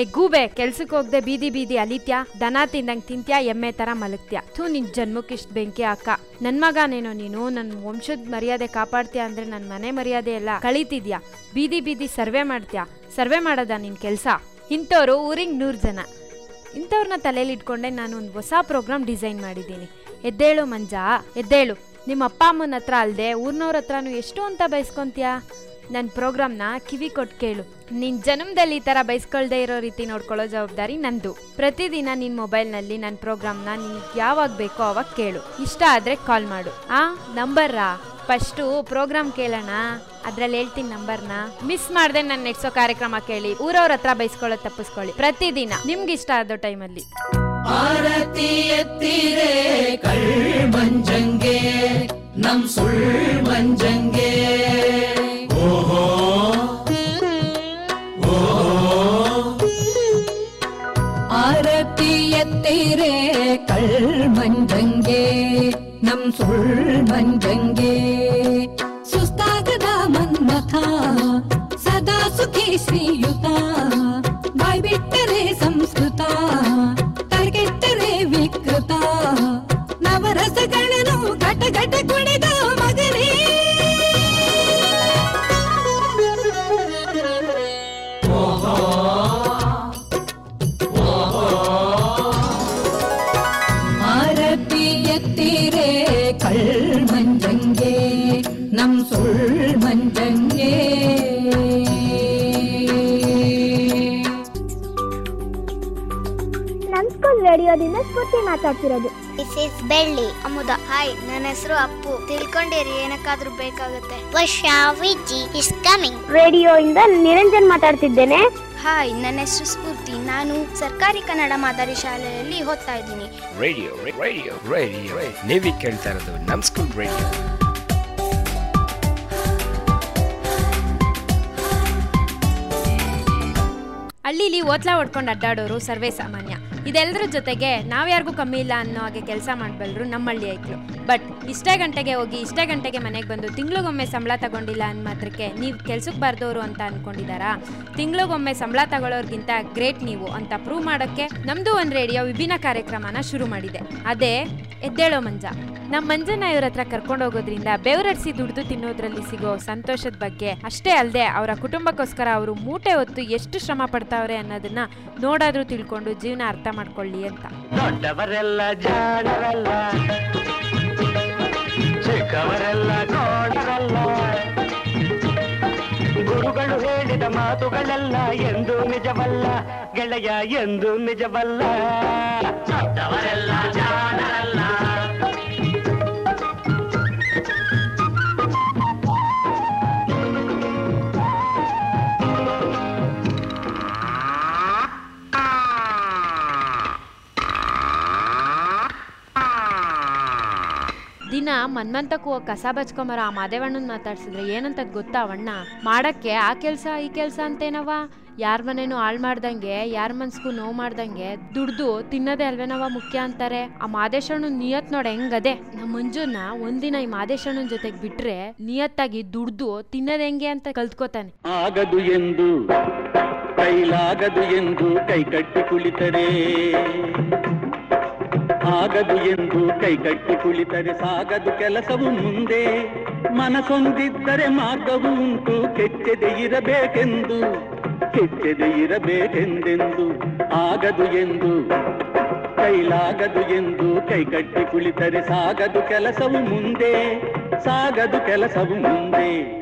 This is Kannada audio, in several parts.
ಹೇ ಗೂಬೆ ಕೆಲ್ಸಕ್ಕೆ ಹೋಗ್ದೆ ಬೀದಿ ಬೀದಿ ಅಲಿತ್ಯಾ? ದನ ತಿಂದಂಗೆ ತಿಂತ್ಯಾ? ಎಮ್ಮೆ ತರ ಮಲಗ್ತ್ಯಾ? ಥೂ, ನಿನ್ ಜನ್ಮಕ್ಕಿಷ್ಟ್ ಬೆಂಕಿ ಅಕ್ಕ ನನ್ ಮಗನೇನೋ ನೀನು, ನನ್ ವಂಶದ ಮರ್ಯಾದೆ ಕಾಪಾಡ್ತೀಯ ಅಂದ್ರೆ ನನ್ ಮನೆ ಮರ್ಯಾದೆ ಎಲ್ಲ ಕಳೀತಿದ್ಯಾ? ಬೀದಿ ಬೀದಿ ಸರ್ವೆ ಮಾಡ್ತ್ಯಾ? ಸರ್ವೆ ಮಾಡೋದ ನಿನ್ ಕೆಲ್ಸ? ಇಂಥವ್ರು ಊರಿಗೆ ನೂರು ಜನ. ಇಂಥವ್ರನ್ನ ತಲೆಯಲ್ಲಿ ಇಟ್ಕೊಂಡೆ ನಾನು ಒಂದು ಹೊಸ ಪ್ರೋಗ್ರಾಮ್ ಡಿಸೈನ್ ಮಾಡಿದ್ದೀನಿ. ಎದ್ದೇಳು ಮಂಜಾ, ಎದ್ದೇಳು. ನಿಮ್ಮ ಅಪ್ಪ ಅಮ್ಮನ ಹತ್ರ ಅಲ್ಲದೆ ಊರ್ನವ್ರ ಹತ್ರನೂ ಎಷ್ಟು ಅಂತ ಬಯಸ್ಕೊಂತೀಯಾ ನನ್ನ ಪ್ರೋಗ್ರಾಮ್ನ ಕಿವಿ ಕೊಟ್ಟು ಕೇಳು. ನಿನ್ನ ಜನ್ಮದಲ್ಲಿ ಈ ಥರ ಬಯಸ್ಕೊಳ್ದೇ ಇರೋ ರೀತಿ ನೋಡ್ಕೊಳ್ಳೋ ಜವಾಬ್ದಾರಿ ನಂದು. ಪ್ರತಿದಿನ ನಿನ್ನ ಮೊಬೈಲ್ನಲ್ಲಿ ನನ್ನ ಪ್ರೋಗ್ರಾಮ್ನ ನಿನಗೆ ಯಾವಾಗ ಬೇಕೋ ಅವಾಗ ಕೇಳು. ಇಷ್ಟ ಆದರೆ ಕಾಲ್ ಮಾಡು. ಆ, ನಂಬರ್ರಾ? ಫಸ್ಟು ಪ್ರೋಗ್ರಾಮ್ ಕೇಳೋಣ. ಅದ್ರಲ್ಲಿ ಹೇಳ್ತೀನಿ ನಂಬರ್ನ. ಮಿಸ್ ಮಾಡದೆ ನಾನು ನೆಡ್ಸೋ ಕಾರ್ಯಕ್ರಮ ಕೇಳಿ. ಊರವ್ರ ಹತ್ರ ಬೈಸ್ಕೊಳ್ಳೋದು ತಪ್ಪಿಸ್ಕೊಳ್ಳಿ. ಪ್ರತಿದಿನ. ನಿಮ್ಗೆ ಇಷ್ಟ ಆದ ಟೈಮಲ್ಲಿ. ನಮ್ ಸುಳ್ ಮಂಜಂಗೆ ಎತ್ತಿರೆ ಕಳ್ ಮಂಜಂಗೆ ನಮ್ ಸುಳ್ ಮಂಜಂಗೆ ಸುಸ್ತಾಗದ ಮನ್ಮಥ ಸದಾ ಸುಖಿ ಶ್ರೀಯುತ ಬಾಯ್ ಮಂಜಂಗೆ ಸ್ಕೂಲ್ ರೇಡಿಯೋದಿಂದ ಸ್ಫೂರ್ತಿ ಮಾತಾಡ್ತಿರೋದು. ದಿಸ್ ಇಸ್ ಬೆಳ್ಳಿ ಅಮುದ ಹಾಯ್ ನನ್ನ ಹೆಸರು ಅಪ್ಪು. ತಿಳ್ಕೊಂಡಿರಿ ಏನಕ್ಕಾದ್ರೂ ಬೇಕಾಗುತ್ತೆ. ವಿಜಿ ಇಸ್ ಕಮಿಂಗ್ ರೇಡಿಯೋ ಇಂದ ನಿರಂಜನ್ ಮಾತಾಡ್ತಿದ್ದೇನೆ. ಹಾಯ್ ನನ್ನ ಹೆಸರು ಸ್ಫೂರ್ತಿ. ನಾನು ಸರ್ಕಾರಿ ಕನ್ನಡ ಮಾದರಿ ಶಾಲೆಯಲ್ಲಿ ಓದ್ತಾ ಇದ್ದೀನಿ. ರೇಡಿಯೋ ರೇಡಿಯೋ ರೇಡಿಯೋ ನೀವೀಗ ಕೇಳ್ತಾ ಇರೋದು ನಮ್ ಸ್ಕೂಲ್ ರೇಡಿಯೋ ಹಳ್ಳಿಲಿ ಓತ್ಲಾ ಹೊಡ್ಕೊಂಡು ಅಡ್ಡಾಡೋರು ಸರ್ವೇ ಸಾಮಾನ್ಯ. ಇದೆಲ್ಲರ ಜೊತೆಗೆ ನಾವ್ಯಾರಿಗೂ ಕಮ್ಮಿ ಇಲ್ಲ ಅನ್ನೋ ಹಾಗೆ ಕೆಲಸ ಮಾಡಬಲ್ಲರು ನಮ್ಮ ಹಳ್ಳಿ ಐಕ್ಳು. ಬಟ್ ಇಷ್ಟೇ ಗಂಟೆಗೆ ಹೋಗಿ, ಇಷ್ಟೇ ಗಂಟೆಗೆ ಮನೆಗೆ ಬಂದು ತಿಂಗಳಿಗೊಮ್ಮೆ ಸಂಬಳ ತಗೊಂಡಿಲ್ಲ ಅಂದ ಮಾತ್ರಕ್ಕೆ ನೀವು ಕೆಲ್ಸಕ್ಕೆ ಬರ್ದವರು ಅಂತ ಅನ್ಕೊಂಡಿದಾರಾ? ತಿಂಗಳಿಗೊಮ್ಮೆ ಸಂಬಳ ತಗೊಳ್ಳೋರ್ಗಿಂತ ಗ್ರೇಟ್ ನೀವು ಅಂತ ಪ್ರೂವ್ ಮಾಡೋಕ್ಕೆ ನಮ್ದು ಒಂದು ರೇಡಿಯೋ ವಿಭಿನ್ನ ಕಾರ್ಯಕ್ರಮನ ಶುರು ಮಾಡಿದೆ. ಅದೇ ಎದ್ದೇಳೋ ಮಂಜ. ನಮ್ಮ ಮಂಜನ ಇವ್ರ ಹತ್ರ ಕರ್ಕೊಂಡು ಹೋಗೋದ್ರಿಂದ ಬೆವರಡಿಸಿ ದುಡ್ದು ತಿನ್ನೋದ್ರಲ್ಲಿ ಸಿಗೋ ಸಂತೋಷದ ಬಗ್ಗೆ ಅಷ್ಟೇ ಅಲ್ಲದೆ ಅವರ ಕುಟುಂಬಕ್ಕೋಸ್ಕರ ಅವರು ಮೂಟೆ ಹೊತ್ತು ಎಷ್ಟು ಶ್ರಮ ಪಡ್ತಾವ್ರೆ ಅನ್ನೋದನ್ನ ನೋಡಾದ್ರೂ ತಿಳ್ಕೊಂಡು ಜೀವನ ಅರ್ಥ ಮಾಡ್ಕೊಳ್ಳಿ ಅಂತ. ಚಿಕ್ಕವರೆಲ್ಲ ಕೋಣರಲ್ಲ ಗುರುಗಳು ಹೇಳಿದ ಮಾತುಗಳೆಲ್ಲ ಎಂದು ನಿಜವಲ್ಲ ಗೆಳೆಯ ಎಂದು ನಿಜವಲ್ಲ. ಜಾಣರಲ್ಲ. ದಿನ ಮನ್ಮಂತಕ್ಕೂ ಕಸ ಬಚ್ಕೊಂಬರ, ಆ ಮಾದೇವಣ್ಣನ ಮಾತಾಡ್ಸಿದ್ರೆ ಏನಂತ ಗೊತ್ತಾ ಅವಣ್ಣ ಮಾಡಕ್ಕೆ ಆ ಕೆಲ್ಸ, ಈ ಕೆಲ್ಸ ಅಂತೇನವ ಯಾರ ಮನೇನು ಹಾಳ್ ಮಾಡ್ದಂಗೆ, ಯಾರ ಮನ್ಸ್ಗೂ ನೋವು ಮಾಡ್ದಂಗೆ ದುಡ್ದು ತಿನ್ನೋದೇ ಅಲ್ವೇನವ ಮುಖ್ಯ ಅಂತಾರೆ? ಆ ಮಾದೇಶಣ್ಣನ ನಿಯತ್ ನೋಡ ಹೆಂಗದೆ? ನಮ್ಮ ಮಂಜುನ ಒಂದಿನ ಈ ಮಾದೇಶಣ್ಣನ ಜೊತೆಗೆ ಬಿಟ್ರೆ ನಿಯತ್ತಾಗಿ ದುಡ್ದು ತಿನ್ನೋದ್ ಹೆಂಗೆ ಅಂತ ಕಲ್ತ್ಕೋತಾನೆ. ಆಗದು ಎಂದು, ಕೈಲಾಗದು ಎಂದು ಕೈ ಕಟ್ಟಿ ಕುಳಿತರೆ. ಆಗದು ಎಂದು ಕೈಗಟ್ಟಿ ಕುಳಿತರೆ, ಸಾಗದು ಕೆಲಸವು ಮುಂದೆ. ಮನಸೊಂದಿದ್ದರೆ ಮಾರ್ಗವು ಉಂಟು, ಕೆಚ್ಚದೆ ಇರಬೇಕೆಂದು. ಕೆಚ್ಚದೆ ಇರಬೇಕೆಂದೆಂದು, ಆಗದು ಎಂದು. ಕೈಲಾಗದು ಎಂದು ಕೈಗಟ್ಟಿ ಕುಳಿತರೆ, ಸಾಗದು ಕೆಲಸವು ಮುಂದೆ. ಸಾಗದು ಕೆಲಸವು ಮುಂದೆ.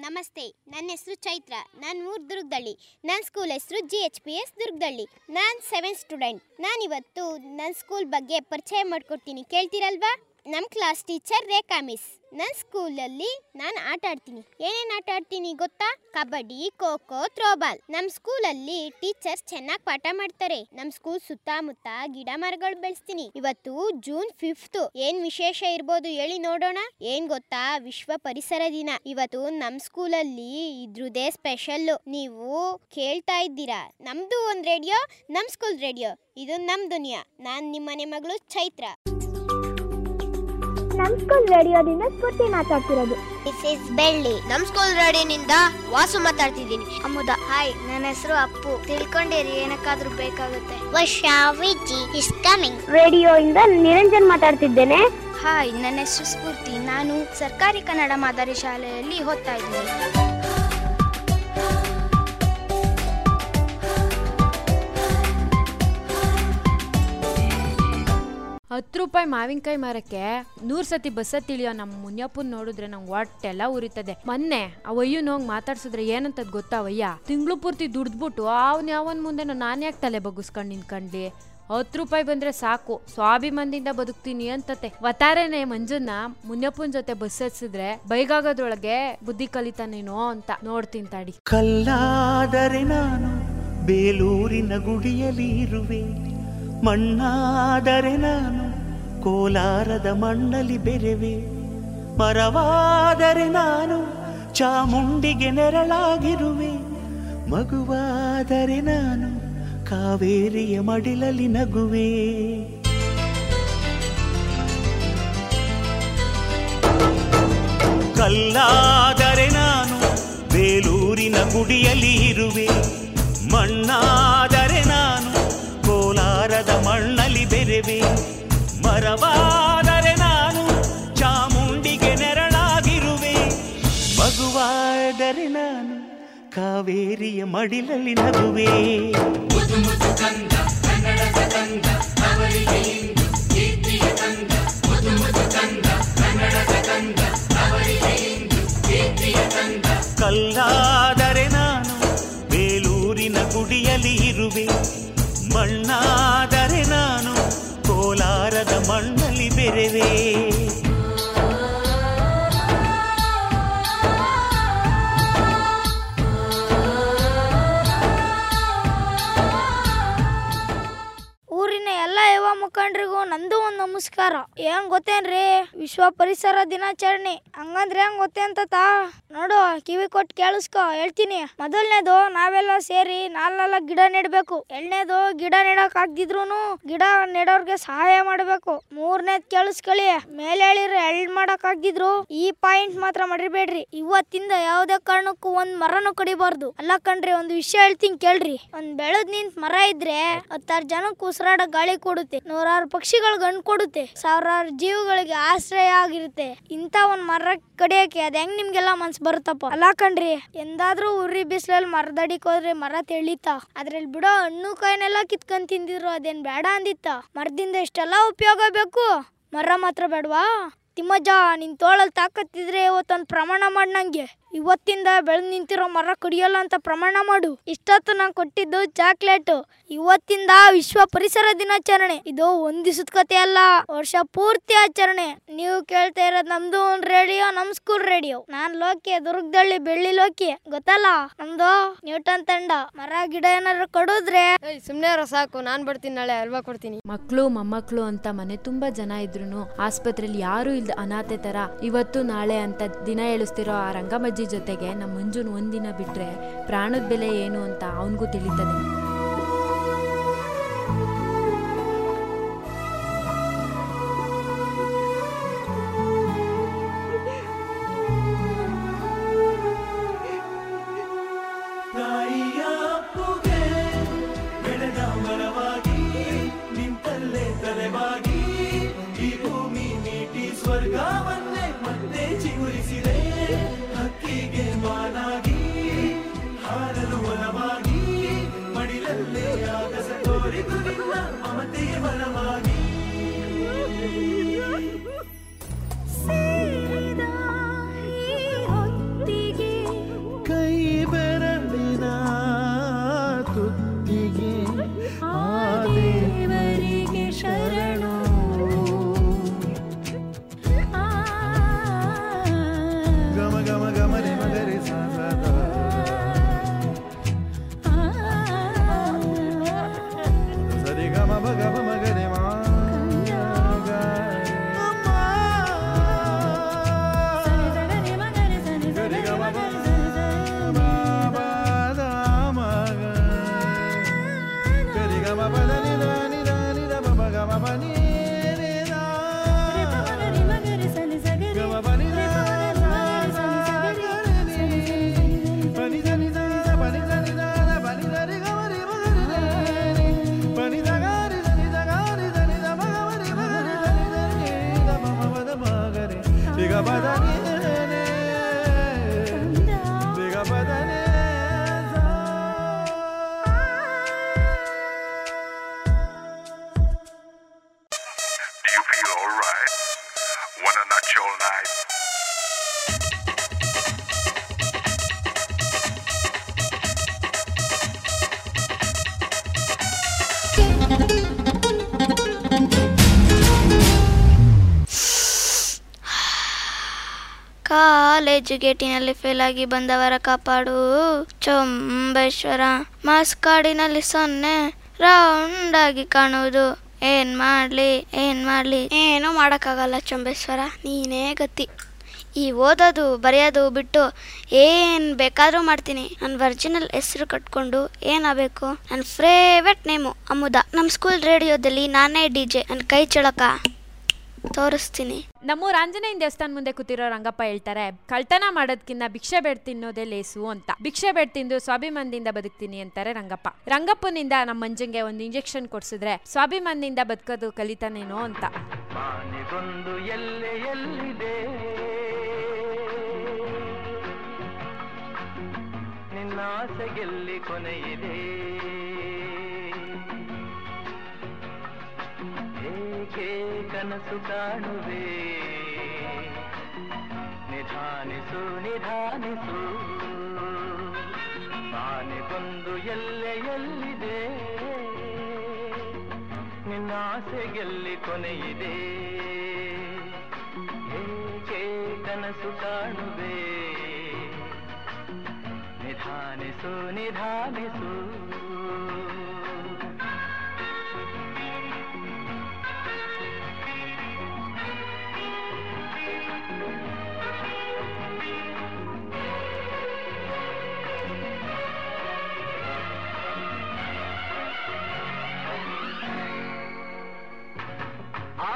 ನಮಸ್ತೆ. ನನ್ನ ಹೆಸರು ಚೈತ್ರ. ನಾನು ಊರು ದುರ್ಗದಳ್ಳಿ. ನನ್ನ ಸ್ಕೂಲ್ ಹೆಸರು G H P S Durgadalli. ನಾನು ಸೆವೆಂತ್ ಸ್ಟೂಡೆಂಟ್ ನಾನಿವತ್ತು ನನ್ನ ಸ್ಕೂಲ್ ಬಗ್ಗೆ ಪರಿಚಯ ಮಾಡ್ಕೊಡ್ತೀನಿ. ಕೇಳ್ತೀರಲ್ವಾ? ನಮ್ಮ ಕ್ಲಾಸ್ ಟೀಚರ್ ರೇಖಾ ಮಿಸ್ ನನ್ನ ಸ್ಕೂಲಲ್ಲಿ ನಾನು ಆಟ ಆಡ್ತೀನಿ. ಏನೇನು ಆಟ ಆಡ್ತೀನಿ ಗೊತ್ತಾ? ಕಬಡ್ಡಿ ಖೋ ಖೋ ಥ್ರೋಬಾಲ್ ನಮ್ಮ ಸ್ಕೂಲಲ್ಲಿ ಟೀಚರ್ಸ್ ಚೆನ್ನಾಗಿ ಪಾಠ ಮಾಡ್ತಾರೆ. ನಮ್ಮ ಸ್ಕೂಲ್ ಸುತ್ತಮುತ್ತ ಗಿಡ ಮರಗಳು ಬೆಳೆಸ್ತೀನಿ. ಇವತ್ತು ಜೂನ್ ಫಿಫ್ತ್ ಏನ್ ವಿಶೇಷ ಇರ್ಬೋದು ಹೇಳಿ ನೋಡೋಣ. ಏನ್ ಗೊತ್ತಾ? ವಿಶ್ವ ಪರಿಸರ ದಿನ. ಇವತ್ತು ನಮ್ಮ ಸ್ಕೂಲಲ್ಲಿ ಇದ್ರದೇ ಸ್ಪೆಷಲ್ಲು ನೀವು ಕೇಳ್ತಾ ಇದ್ದೀರಾ? ನಮ್ದು ಒಂದು ರೇಡಿಯೋ ನಮ್ಮ ಸ್ಕೂಲ್ ರೇಡಿಯೋ ಇದು ನಮ್ಮ ದುನಿಯಾ. ನಾನು ನಿಮ್ಮನೆ ಮಗಳು ಚೈತ್ರ. ನಮ್ ಸ್ಕೂಲ್ ರೇಡಿಯೋದಿಂದ ಸ್ಫೂರ್ತಿ ಮಾತಾಡ್ತಿರೋದು. ದಿಸ್ ಇಸ್ ಬೆಳ್ಳಿ ನಮ್ ಸ್ಕೂಲ್ ರೇಡಿಯೋನಿಂದ ವಾಸು ಮಾತಾಡ್ತಿದ್ದೀನಿ. ಅಮುದ. ಹಾಯ್ ನನ್ನ ಹೆಸರು ಅಪ್ಪು. ತಿಳ್ಕೊಂಡಿರಿ ಏನಕ್ಕಾದ್ರೂ ಬೇಕಾಗುತ್ತೆ. ವಶಾವಿಜಿ ವಿಜಿ ಇಸ್ ಕಮಿಂಗ್ ರೇಡಿಯೋ ಇಂದ ನಿರಂಜನ್ ಮಾತಾಡ್ತಿದ್ದೇನೆ. ಹಾಯ್ ನನ್ನ ಹೆಸರು ಸ್ಫೂರ್ತಿ. ನಾನು ಸರ್ಕಾರಿ ಕನ್ನಡ ಮಾದರಿ ಶಾಲೆಯಲ್ಲಿ ಓದ್ತಾ ಇದ್ದೀನಿ. ಹತ್ತು ರೂಪಾಯಿ ಮಾವಿನಕಾಯಿ ಮರಕ್ಕೆ ನೂರ್ ಸತಿ ಬಸ್ಸ ತಿಳಿಯೋ ನಮ್ಮ ಮುನಿಯಪ್ಪನ್ ನೋಡಿದ್ರೆ ನಂಗೆ ಒಟ್ಟೆಲ್ಲ ಉರಿತದೆ. ಮೊನ್ನೆ ಆ ಹೋಗಿ ಮಾತಾಡ್ಸಿದ್ರೆ ಏನಂತದ್ ಗೊತ್ತಾ ಅವಯ್ಯ ತಿಂಗಳು ಪೂರ್ತಿ ದುಡ್ದ್ಬಿಟ್ಟು ಅವ್ನ ಯಾವನ್ ಮುಂದೆ ನಾನು ಯಾಕೆ ತಲೆ ಬಗ್ಗಿಸ್ಕೊಂಡು ನಿನ್ಕಂಡ್ಲಿ ಹತ್ತು ರೂಪಾಯಿ ಬಂದ್ರೆ ಸಾಕು, ಸ್ವಾಭಿಮಾನದಿಂದ ಬದುಕ್ತೀನಿ ಅಂತತೆ. ವತಾರೇನೆ ಮಂಜುನ ಮುನಿಯಪ್ಪನ ಜೊತೆ ಬಸ್ ಹಚ್ಚಿದ್ರೆ ಬೈಗಾಗೋದ್ರೊಳಗೆ ಬುದ್ಧಿ ಕಲಿತಾನೇನೋ ಅಂತ ನೋಡ್ತೀನಿ ತಾಡಿ. ಕಲ್ಲಾದರೆ ನಾನು ಬೇಲೂರಿನ ಗುಡಿಯಲ್ಲಿ ಇರುವೆ ಮಣ್ಣಾದರೆ ನಾನು ಕೋಲಾರದ ಮಣ್ಣಲ್ಲಿ ಬೆರೆವೆ. ಮರವಾದರೆ ನಾನು ಚಾಮುಂಡಿಗೆ ನೆರಳಾಗಿರುವೆ. ಮಗುವಾದರೆ ನಾನು ಕಾವೇರಿಯ ಮಡಿಲಲ್ಲಿ ನಗುವೆ. ಕಲ್ಲಾದರೆ ನಾನು ಬೇಲೂರಿನ ಗುಡಿಯಲ್ಲಿ ಇರುವೆ. ಮಣ್ಣಾದರೆ ಮರವಾದರೆ ನಾನು ಚಾಮುಂಡಿಗೆ ನೆರಳಾಗಿರುವೆ. ಮಗುವಾದರೆ ನಾನು ಕಾವೇರಿಯ ಮಡಿಲಲ್ಲಿ ನಗುವೆ. ಕಲ್ಲಾದರೆ ನಾನು ಬೇಲೂರಿನ ಗುಡಿಯಲ್ಲಿ ಇರುವೆ. ಮಣ್ಣಾದರೆ ಮಣ್ಣಲ್ಲಿ ಮುಖಂಡರಿಗೂ ನಂದು ಒಂದು ನಮಸ್ಕಾರ. ಏನ್ ಗೊತ್ತೇನ್ರಿ? ವಿಶ್ವ ಪರಿಸರ ದಿನಾಚರಣೆ. ಹಂಗಂದ್ರೆ ಹೆಂಗ್ ಗೊತ್ತೇಂತ ನೋಡು, ಕಿವಿ ಕೊಟ್ಟು ಕೇಳಿಸ್ಕೊ, ಹೇಳ್ತೀನಿ. ಮೊದಲನೇದು, ನಾವೆಲ್ಲ ಸೇರಿ ನಾಲ್ನೆಲ್ಲ ಗಿಡ ನೆಡ್ಬೇಕು. ಎರಡನೇದು ಗಿಡ ನೆಡಕ್ ಆಗ್ದಿದ್ರು ಗಿಡ ನೆಡೋರ್ಗೆ ಸಹಾಯ ಮಾಡ್ಬೇಕು. ಮೂರನೇದ್ ಕೇಳಿಸ್ಕೊಳ್ಳಿ. ಮೇಲೆ ಹೇಳಿದ್ರೆ ಎಲ್ಡ್ ಮಾಡಕ್ ಆಗ್ದಿದ್ರು ಈ ಪಾಯಿಂಟ್ ಮಾತ್ರ ಮಾಡಿರ್ಬೇಡ್ರಿ ಇವತ್ತಿಂದ ಯಾವ್ದೇ ಕಾರಣಕ್ಕೂ ಒಂದ್ ಮರನು ಕಡಿಬಾರ್ದು. ಅಲ್ಲ ಕಣ್ರಿ, ಒಂದು ವಿಷಯ ಹೇಳ್ತೀನಿ ಕೇಳ್ರಿ. ಒಂದ್ ಬೆಳೆದ್ ನಿಂತ್ ಮರ ಇದ್ರೆ ಹತ್ತಾರು ಜನಕ್ಕೆ ಉಸಿರಾಡ ಗಾಳಿ ಕೊಡುತ್ತೆ. ನೂರಾರು ಪಕ್ಷಿಗಳು ಗಂಡು ಕೊಡುತ್ತೆ. ಸಾವಿರಾರು ಜೀವಗಳಿಗೆ ಆಶ್ರಯ ಆಗಿರುತ್ತೆ. ಇಂತ ಒಂದ್ ಮರ ಕಡಿಯಕ್ಕೆ ಅದ್ ಹೆಂಗ್ ನಿಮ್ಗೆಲ್ಲ ಮನ್ಸ್ ಬರುತ್ತಪ್ಪ? ಅಲ್ಲ ಕಣ್ರಿ, ಎಂದಾದ್ರೂ ಉರಿ ಬಿಸಿಲಲ್ಲಿ ಮರದಡಿಕ್ ಹೋದ್ರೆ ಮರ ತೆಳಿತಾ. ಅದ್ರಲ್ಲಿ ಬಿಡೋ ಹಣ್ಣು ಕಾಯಿನೆಲ್ಲ ಕಿತ್ಕೊಂಡ್ ತಿಂದಿದ್ರು, ಅದೇನ್ ಬೇಡ ಅಂದಿತ್ತ. ಮರದಿಂದ ಇಷ್ಟೆಲ್ಲ ಉಪಯೋಗ ಬೇಕು? ಮರ ಮಾತ್ರ ಬೇಡವಾ? ತಿಮ್ಮಜ್ಜ, ನಿನ್ ತೋಳಲ್ಲಿ ತಾಕತ್ತಿದ್ರೆ ಇವತ್ತೊಂದು ಪ್ರಮಾಣ ಮಾಡ್ ನಂಗೆ. ಇವತ್ತಿಂದ ಬೆಳೆದು ನಿಂತಿರೋ ಮರ ಕಡಿಯಲ್ಲ ಅಂತ ಪ್ರಮಾಣ ಮಾಡು. ಇಷ್ಟೊತ್ತು ನಾನು ಕೊಟ್ಟಿದ್ದು ಚಾಕ್ಲೇಟ್. ಇವತ್ತಿಂದ ವಿಶ್ವ ಪರಿಸರ ದಿನಾಚರಣೆ. ಇದು ಒಂದ್ ದಿವಸದ ಕತೆ ಅಲ್ಲ ವರ್ಷ ಪೂರ್ತಿ ಆಚರಣೆ. ನೀವು ಕೇಳ್ತಾ ಇರೋದು ನಮ್ದು ಒಂದ್ ರೇಡಿಯೋ ನಮ್ ಸ್ಕೂಲ್ ರೇಡಿಯೋ. ನಾನ್ ಲೋಕಿ ದುರ್ಗದಳ್ಳಿ ಬೆಳ್ಳಿ ಲೋಕಿ. ಗೊತ್ತಲ್ಲ? ನಮ್ದು ನ್ಯೂಟನ್ ತಂಡ. ಮರ ಗಿಡ ಏನಾದ್ರು ಕೊಡುದ್ರೆ? ಸುಮ್ನೆ ಸಾಕು. ನಾನ್ ಬರ್ತೀನಿ ನಾಳೆ ಅಲ್ವಾ ಕೊಡ್ತೀನಿ. ಮಕ್ಕಳು ಮೊಮ್ಮಕ್ಳು ಅಂತ ಮನೆ ತುಂಬಾ ಜನ ಇದ್ರು ಆಸ್ಪತ್ರೆಯಲ್ಲಿ ಯಾರು ಇಲ್ದ ಅನಾಥೆ ತರ ಇವತ್ತು ನಾಳೆ ಅಂತ ದಿನ ಹೇಳಿಸ್ತಿರೋ ಆ ರಂಗಮಜ್ಜಿ ಜೊತೆಗೆ ನಮ್ಮ ಮಂಜುನ್ ಒಂದಿನ ಬಿಟ್ರೆ ಪ್ರಾಣದ ಬೆಲೆ ಏನು ಅಂತ ಅವನಿಗೂ ತಿಳಿತದೆ. මමතේ වනවාගේ ಕಾಲೇಜು ಗೇಟಿನಲ್ಲಿ ಫೇಲ್ ಆಗಿ ಬಂದವರ ಕಾಪಾಡು. ಚೊಂಬೇಶ್ವರ ಕಾಡಿನಲ್ಲಿ ಸೊನ್ನೆ ರೌಂಡ್ ಆಗಿ ಕಾಣುವುದು. ಏನ್ ಮಾಡ್ಲಿ ಏನ್ ಮಾಡ್ಲಿ? ಏನೂ ಮಾಡೋಕ್ಕಾಗಲ್ಲ ಚೊಂಬೇಶ್ವರ, ನೀನೇ ಗತಿ. ಈ ಓದೋದು, ಬರೆಯೋದು ಬಿಟ್ಟು ಏನ್ ಬೇಕಾದ್ರೂ ಮಾಡ್ತೀನಿ. ನನ್ನ ವರ್ಜಿನಲ್ ಹೆಸರು ಕಟ್ಕೊಂಡು ಏನಾಗಬೇಕು? ನನ್ನ ಫೇವ್ರೆಟ್ ನೇಮು ಅಮುದ. ನಮ್ಮ ಸ್ಕೂಲ್ ರೇಡಿಯೋದಲ್ಲಿ ನಾನೇ ಡಿ ಜೆ ನನ್ನ ಕೈ ಚಳಕ. ತೋರಿಸ್ತೀನಿ. ನಮ್ಮೂರ ಆಂಜನೇಯನ ದೇವಸ್ಥಾನ ಮುಂದೆ ಕೂತಿರೋ ರಂಗಪ್ಪ ಹೇಳ್ತಾರೆ ಕಳ್ತನ ಮಾಡೋದ್ಕಿಂತ ಭಿಕ್ಷೆ ಬೇಡ್ ತಿನ್ನೋದೇ ಲೇಸು ಅಂತ. ಭಿಕ್ಷೆ ಬೇಡ್ ತಿಂದು ಸ್ವಾಭಿಮಾನದಿಂದ ಬದುಕ್ತೀನಿ ಅಂತಾರೆ ರಂಗಪ್ಪ. ರಂಗಪ್ಪನಿಂದ ನಮ್ಮ ಮಂಜಂಗೆ ಒಂದು ಇಂಜೆಕ್ಷನ್ ಕೊಡ್ಸಿದ್ರೆ ಸ್ವಾಭಿಮಾನದಿಂದ ಬದುಕೋದು ಕಲಿತಾನೇನೋ ಅಂತ. ಮಾನಿಗೊಂದು ನಿನ್ನ ಆಸೆಗೆಲ್ಲಿ ಕೊನೆಯಿದೆ? ಕನಸು ಕಾಣುವೆ. ನಿಧಾನಿಸು ನಿಧಾನಿಸು. ಬಂದು ಎಲ್ಲೆ ಎಲ್ಲಿದೆ? ನಿನ್ನ ಆಸೆಗೆಲ್ಲಿ ಕೊನೆಯಿದೆ? ಏಕೆ ಕನಸು ಕಾಣುವೆ? ನಿಧಾನಿಸು ನಿಧಾನಿಸು.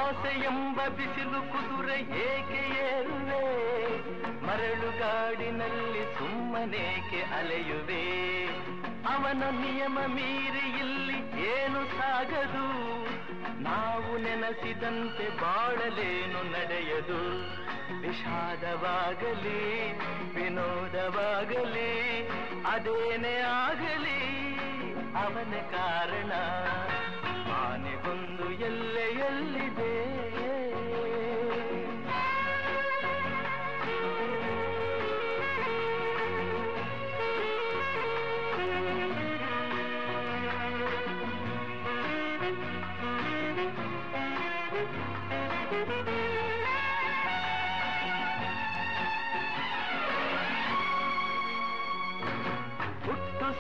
ಆಸೆ ಎಂಬ ಬಿಸಿಲು ಕುದುರೆ ಏಕೆ ಏರುವೆ? ಮರಳುಗಾಡಿನಲ್ಲಿ ಸುಮ್ಮನೇಕೆ ಅಲೆಯುವೆ? ಅವನ ನಿಯಮ ಮೀರಿ ಇಲ್ಲಿ ಏನು ಸಾಗದು? ನಾವು ನೆನಸಿದಂತೆ ಬಾಳಲೇನು ನಡೆಯದು? ವಿಷಾದವಾಗಲಿ, ವಿನೋದವಾಗಲಿ, ಅದೇನೇ ಆಗಲಿ, ಅವನ ಕಾರಣ. ಆನೆಗೊಂದು ಎಲ್ಲೆ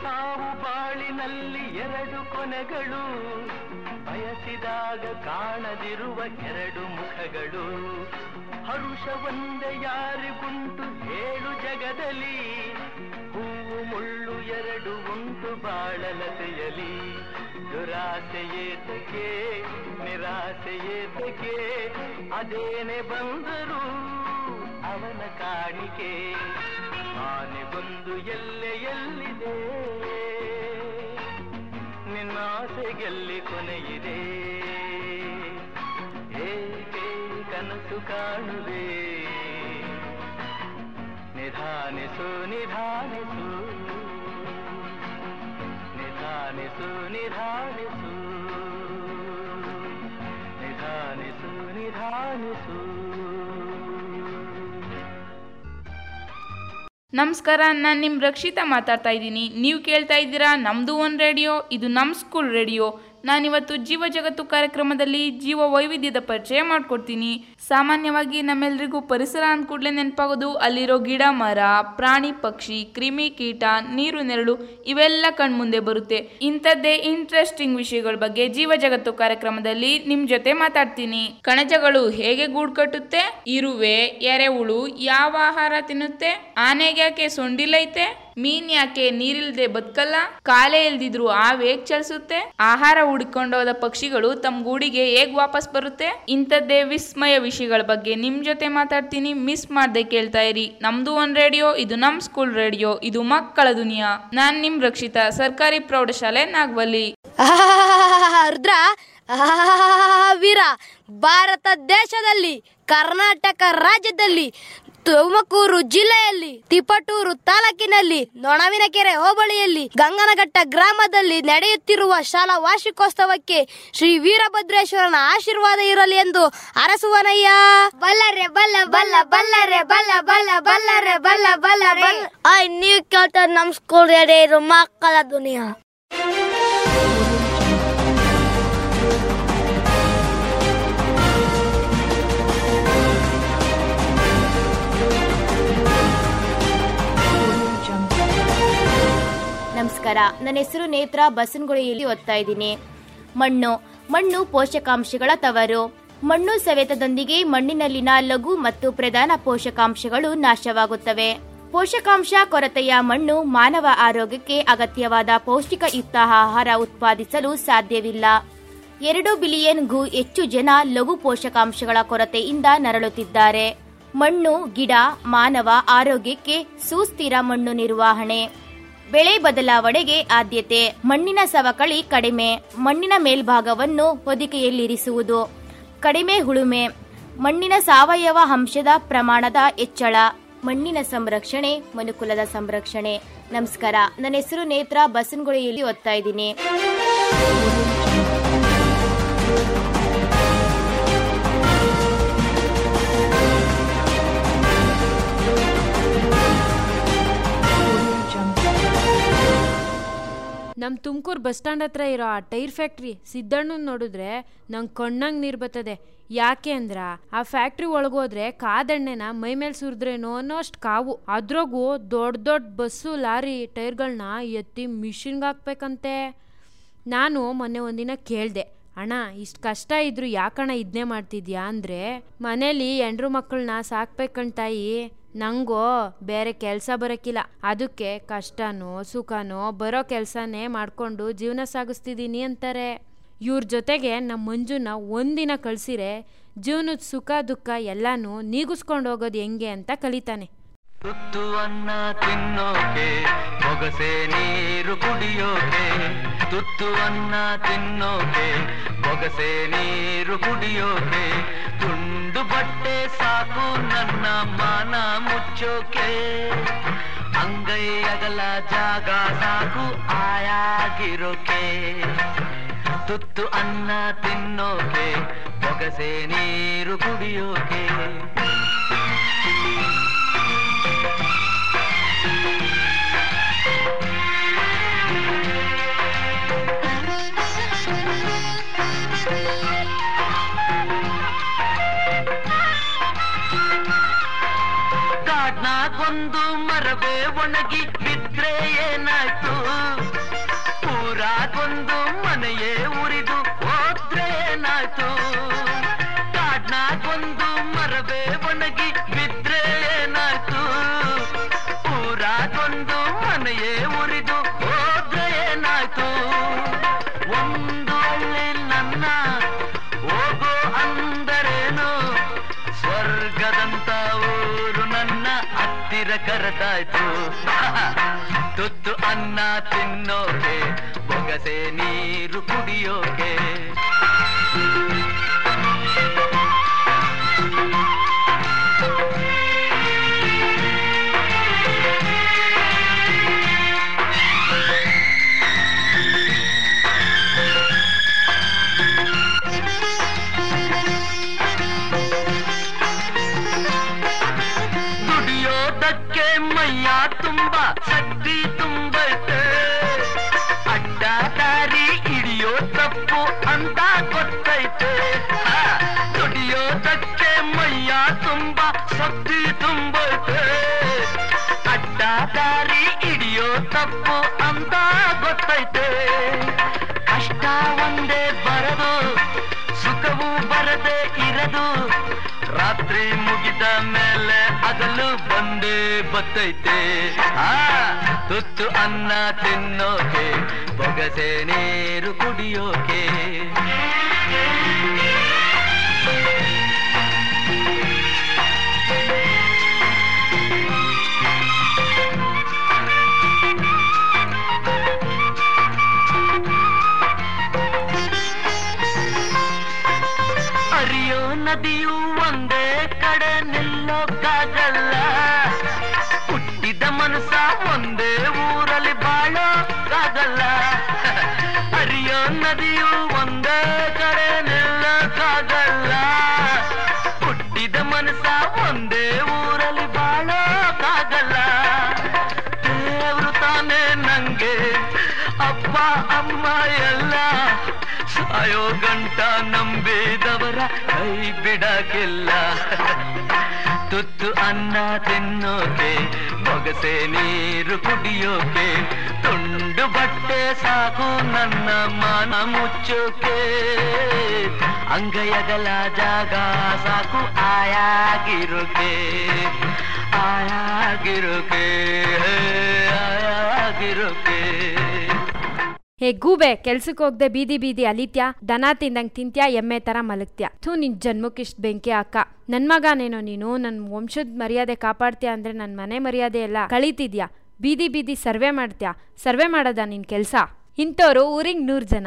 ಸಾವು ಬಾಳಿನಲ್ಲಿ ಎರಡು ಕೊನೆಗಳು, ಬಯಸಿದಾಗ ಕಾಣದಿರುವ ಎರಡು ಮುಖಗಳು. ಹರುಷ ಒಂದೆ ಯಾರಿಗುಂಟು ಹೇಳು ಜಗದಲ್ಲಿ, ಹೂವು ಮುಳ್ಳು ಎರಡು ಉಂಟು ಬಾಳಲತೆಯಲಿ. ದುರಾಸೆಯೇತಕ್ಕೆ, ನಿರಾಸೆಯೇತಕ್ಕೆ ಅದೇನೆ ಬಂದರು ಅವನ ಕಾಣಿಕೆ. ಆನೆ ಬಂದು ಎಲ್ಲೆ ಎಲ್ಲಿದೆ? ನಿನ್ನ ಆಸೆಗೆಲ್ಲಿ ಕೊನೆಯಿದೆ? ಏಕೆ ಕನಸು ಕಾಣುವೆ? ನಿಧಾನಿಸು ನಿಧಾನಿಸು. ನಿಧಾನಿಸು ನಿಧಾನಿಸು. ನಿಧಾನಿಸು ನಿಧಾನಿಸು. ನಮಸ್ಕಾರ, ನಾನು ನಿಮ್ಮ ರಕ್ಷಿತಾ ಮಾತಾಡ್ತಾ ಇದ್ದೀನಿ. ನೀವು ಕೇಳ್ತಾ ಇದ್ದೀರಾ ನಮ್ಮದು ಒಂದು ರೇಡಿಯೋ, ಇದು ನಮ್ಮ ಸ್ಕೂಲ್ ರೇಡಿಯೋ. ನಾನಿವತ್ತು ಜೀವ ಜಗತ್ತು ಕಾರ್ಯಕ್ರಮದಲ್ಲಿ ಜೀವ ವೈವಿಧ್ಯದ ಪರಿಚಯ ಮಾಡಿಕೊಡ್ತೀನಿ. ಸಾಮಾನ್ಯವಾಗಿ ನಮ್ಮೆಲ್ರಿಗೂ ಪರಿಸರ ಅಂದ ಕೂಡಲೇ ನೆನಪಾಗೋದು ಅಲ್ಲಿರೋ ಗಿಡ ಮರ, ಪ್ರಾಣಿ ಪಕ್ಷಿ, ಕ್ರಿಮಿ ಕೀಟ, ನೀರು ನೆರಳು ಇವೆಲ್ಲ ಕಣ್ಮುಂದೆ ಬರುತ್ತೆ. ಇಂಥದ್ದೇ ಇಂಟ್ರೆಸ್ಟಿಂಗ್ ವಿಷಯಗಳ ಬಗ್ಗೆ ಜೀವ ಜಗತ್ತು ಕಾರ್ಯಕ್ರಮದಲ್ಲಿ ನಿಮ್ಮ ಜೊತೆ ಮಾತಾಡ್ತೀನಿ. ಕಣಜಗಳು ಹೇಗೆ ಗೂಡು ಕಟ್ಟುತ್ತೆ? ಇರುವೆ, ಎರೆಹುಳು ಯಾವ ಆಹಾರ ತಿನ್ನುತ್ತೆ? ಆನೆಗ್ಯಾಕೆ ಸೊಂಡಿಲೈತೆ? ಮೀನ್ ಯಾಕೆ ನೀರಿಲ್ದೆ ಬದುಕಲ್ಲ? ಕಾಲೇ ಇಲ್ದಿದ್ರು ಆ ಹೇಗ್ ಚಲಿಸುತ್ತೆ? ಆಹಾರ ಹೋದ ಪಕ್ಷಿಗಳು ತಮ್ಮ ಗೂಡಿಗೆ ಹೇಗ್ ವಾಪಸ್ ಬರುತ್ತೆ? ಇಂಥದ್ದೇ ವಿಸ್ಮಯ ವಿಷಯಗಳ ಬಗ್ಗೆ ನಿಮ್ ಜೊತೆ ಮಾತಾಡ್ತೀನಿ. ಮಿಸ್ ಮಾಡ್ದೆ ಕೇಳ್ತಾ ಇರಿ. ನಮ್ದು ಒಂದ್ ರೇಡಿಯೋ, ಇದು ನಮ್ ಸ್ಕೂಲ್ ರೇಡಿಯೋ. ಇದು ಮಕ್ಕಳ ದುನಿಯಾ. ನಾನ್ ನಿಮ್ ರಕ್ಷಿತಾ, ಸರ್ಕಾರಿ ಪ್ರೌಢಶಾಲೆ ನಾಗವಲ್ಲಿ. ರುದ್ರ. ವೀರ. ಭಾರತ ದೇಶದಲ್ಲಿ, ಕರ್ನಾಟಕ ರಾಜ್ಯದಲ್ಲಿ ತುಮಕೂರು ಜಿಲ್ಲೆಯಲ್ಲಿ ತಿಪಟೂರು ತಾಲೂಕಿನಲ್ಲಿ ನೊಣವಿನಕೆರೆ ಹೋಬಳಿಯಲ್ಲಿ ಗಂಗನಘಟ್ಟ ಗ್ರಾಮದಲ್ಲಿ ನಡೆಯುತ್ತಿರುವ ಶಾಲಾ ವಾರ್ಷಿಕೋತ್ಸವಕ್ಕೆ ಶ್ರೀ ವೀರಭದ್ರೇಶ್ವರನ ಆಶೀರ್ವಾದ ಇರಲಿ ಎಂದು ಅರಸುವನಯ್ಯ. ಬಲ್ಲರೆ ಬಲ್ಲ ಬಲ್ಲ ಬಲ್ಲರೆ ಬಲ್ಲ ಬಲ್ಲ ಬಲ್ಲರೆ ಬಲ್ಲ ಬಲ್ಲ ಬಲ್ಲ. ನೀವು ಕೇಳ್ತಾರೆ ಕೇಳ್ತಾ ನಮ್ ಸ್ಕೂಲ್ ರೇಡಿಯೋ ಮಕ್ಕಳ ದುನಿಯಾ ನಮಸ್ಕಾರ. ನನ್ನ ಹೆಸರು ನೇತ್ರ. ಬಸನ್ಗುಳಿಯಲ್ಲಿ ಓದ್ತಾ ಇದ್ದೀನಿ. ಮಣ್ಣು. ಮಣ್ಣು ಪೋಷಕಾಂಶಗಳ ತವರು. ಮಣ್ಣು ಸವೆತದೊಂದಿಗೆ ಮಣ್ಣಿನಲ್ಲಿನ ಲಘು ಮತ್ತು ಪ್ರಧಾನ ಪೋಷಕಾಂಶಗಳು ನಾಶವಾಗುತ್ತವೆ. ಪೋಷಕಾಂಶ ಕೊರತೆಯ ಮಣ್ಣು ಮಾನವ ಆರೋಗ್ಯಕ್ಕೆ ಅಗತ್ಯವಾದ ಪೌಷ್ಟಿಕಯುಕ್ತ ಆಹಾರ ಉತ್ಪಾದಿಸಲು ಸಾಧ್ಯವಿಲ್ಲ. ಎರಡು ಬಿಲಿಯನ್ಗೂ ಹೆಚ್ಚು ಜನ ಲಘು ಪೋಷಕಾಂಶಗಳ ಕೊರತೆಯಿಂದ ನರಳುತ್ತಿದ್ದಾರೆ. ಮಣ್ಣು, ಗಿಡ, ಮಾನವ ಆರೋಗ್ಯಕ್ಕೆ ಸುಸ್ಥಿರ ಮಣ್ಣು ನಿರ್ವಹಣೆ. ಬೆಳೆ ಬದಲಾವಣೆಗೆ ಆದ್ಯತೆ. ಮಣ್ಣಿನ ಸವಕಳಿ ಕಡಿಮೆ. ಮಣ್ಣಿನ ಮೇಲ್ಭಾಗವನ್ನು ಹೊದಿಕೆಯಲ್ಲಿರಿಸುವುದು ಕಡಿಮೆ ಹುಳುಮೆ. ಮಣ್ಣಿನ ಸಾವಯವ ಅಂಶದ ಪ್ರಮಾಣದ ಹೆಚ್ಚಳ. ಮಣ್ಣಿನ ಸಂರಕ್ಷಣೆ, ಮನುಕುಲದ ಸಂರಕ್ಷಣೆ. ನಮಸ್ಕಾರ. ನನ್ನ ಹೆಸರು ನೇತ್ರ. ಬಸನಗುಳಿಯಲ್ಲಿ ಓದ್ತಾ ಇದ್ದೀನಿ. ನಮ್ಮ ತುಮಕೂರು ಬಸ್ ಸ್ಟ್ಯಾಂಡ್ ಹತ್ರ ಇರೋ ಆ ಟೈರ್ ಫ್ಯಾಕ್ಟ್ರಿ ಸಿದ್ದಣ್ಣನ ನೋಡಿದ್ರೆ ನಂಗೆ ಕಣ್ಣಂಗೆ ನೀರು ಬತ್ತದೆ ಯಾಕೆ ಅಂದ್ರ ಆ ಫ್ಯಾಕ್ಟ್ರಿ ಒಳಗೋದ್ರೆ ಕಾದಣ್ಣೆನ ಮೈ ಮೇಲೆ ಸುರಿದ್ರೇನೋ ಅನ್ನೋ ಅಷ್ಟು ಕಾವು. ಅದ್ರಾಗೂ ದೊಡ್ಡ ದೊಡ್ಡ ಬಸ್ಸು, ಲಾರಿ ಟೈರ್ಗಳನ್ನ ಎತ್ತಿ ಮಿಷಿನ್ಗೆ ಹಾಕ್ಬೇಕಂತೆ. ನಾನು ಮೊನ್ನೆ ಒಂದಿನ ಕೇಳಿದೆ, ಅಣ್ಣ, ಇಷ್ಟು ಕಷ್ಟ ಇದ್ರು ಯಾಕಣ್ಣ ಇದನ್ನೇ ಮಾಡ್ತಿದ್ಯಾ? ಅಂದರೆ, ಮನೇಲಿ ಹೆಂಡ್ರು ಮಕ್ಕಳನ್ನ ಸಾಕ್ಬೇಕಂತಾಯಿ ನಂಗೋ ಬೇರೆ ಕೆಲಸ ಬರೋಕ್ಕಿಲ್ಲ ಅದಕ್ಕೆ ಕಷ್ಟನೋ ಸುಖನೋ ಬರೋ ಕೆಲಸನೇ ಮಾಡಿಕೊಂಡು ಜೀವನ ಸಾಗಿಸ್ತಿದ್ದೀನಿ ಅಂತಾರೆ. ಇವ್ರ ಜೊತೆಗೆ ನಮ್ಮ ಮಂಜುನ ಒಂದಿನ ಕಳಿಸಿರೆ ಜೀವನದ ಸುಖ ದುಃಖ ಎಲ್ಲನೂ ನೀಗಿಸ್ಕೊಂಡು ಹೋಗೋದು ಹೆಂಗೆ ಅಂತ ಕಲಿತಾನೆ. ತುತ್ತುವನ್ನ ತಿನ್ನೋಕೆ ಬೊಗಸೆ ನೀರು ಕುಡಿಯೋಕೆ ತುತ್ತುವನ್ನ ತಿನ್ನೋಕೆ ಬೊಗಸೆ ನೀರು ಕುಡಿಯೋಕೆ ಬಟ್ಟೆ ಸಾಕು ನನ್ನ ಮಾನ ಮುಚ್ಚೋಕೆ. ಅಂಗೈ ಅಗಲ ಜಾಗ ಸಾಕು ಆಯಾಗಿರೋಕೆ ತುತ್ತು ಅನ್ನ ತಿನ್ನೋಕೆ ಬೊಗಸೆ ನೀರು ಕುಡಿಯೋಕೆ. cuando ಕರೆದಾಯ್ತು ತುತ್ತು ಅನ್ನ ತಿನ್ನೋಕೆ ಬೊಗಸೆ ನೀರು ಕುಡಿಯೋಕೆ. ದಾರಿ ಹಿಡಿಯೋ ತಪ್ಪು ಅಂತ ಗೊತ್ತೈತೆ. ಕಷ್ಟ ಒಂದೇ ಬರದು, ಸುಖವು ಬರದೆ ಇರದು. ರಾತ್ರಿ ಮುಗಿದ ಮೇಲೆ ಹಗಲು ಬಂದೇ ಬತ್ತೈತೆ. ಆ, ತುತ್ತು ಅನ್ನ ತಿನ್ನೋಕೆ ಬೊಗಸೆ ನೀರು ಕುಡಿಯೋಕೆ. ನಿಲ್ಲಕ್ಕಾಗಲ್ಲ ಹುಟ್ಟಿದ ಮನಸ್ಸ ಒಂದೇ ಊರಲ್ಲಿ ಬಾಳಕ್ಕಾಗಲ್ಲ ದೇವ್ರು ತಾನೇ ನಂಗೆ ಅಪ್ಪ, ಅಮ್ಮ ಎಲ್ಲ. ಸಾಯೋ ಗಂಟ ನಂಬಿದವರ ಕೈ ಬಿಡಕ್ಕಿಲ್ಲ ತುತ್ತು ಅನ್ನ ತಿನ್ನೋಕೆ, ಬೊಗಸೆ ನೀರು ಕುಡಿಯೋಕೆ ತುಂಡು ಬಟ್ಟೆ ಸಾಕು, ನನ್ನ ಮನ ಮುಚ್ಚುಕೆ. ಅಂಗೈಯಗಲ ಜಾಗ ಸಾಕು, ಆಯಾಗಿರೋಕೆ. ಆಯಾಗಿರೋಕೆ ಆಯಾಗಿರೋಕೆ. ಹೇ ಗೂಬೆ, ಕೆಲ್ಸಕ್ಕೆ ಹೋಗ್ದೆ ಬೀದಿ ಬೀದಿ ಅಲಿತ್ಯಾ? ದನ ತಿಂದಂಗ್ ತಿಂತ್ಯಾ? ಎಮ್ಮೆ ತರ ಮಲಗ್ತ್ಯಾ? ಥೂ, ನಿನ್ ಜನ್ಮಕ್ಕಿಷ್ಟ್ ಬೆಂಕಿ ಅಕ್ಕ ನನ್ ಮಗನೇನೋ ನೀನು, ನನ್ ವಂಶದ ಮರ್ಯಾದೆ ಕಾಪಾಡ್ತೀಯ ಅಂದ್ರೆ ನನ್ ಮನೆ ಮರ್ಯಾದೆ ಎಲ್ಲ ಕಳೀತಿದ್ಯಾ? ಬೀದಿ ಬೀದಿ ಸರ್ವೆ ಮಾಡ್ತೀಯಾ? ಸರ್ವೆ ಮಾಡೋದ ನಿನ್ನ ಕೆಲಸ? ಇಂಥವ್ರು ಊರಿಗೆ ನೂರು ಜನ.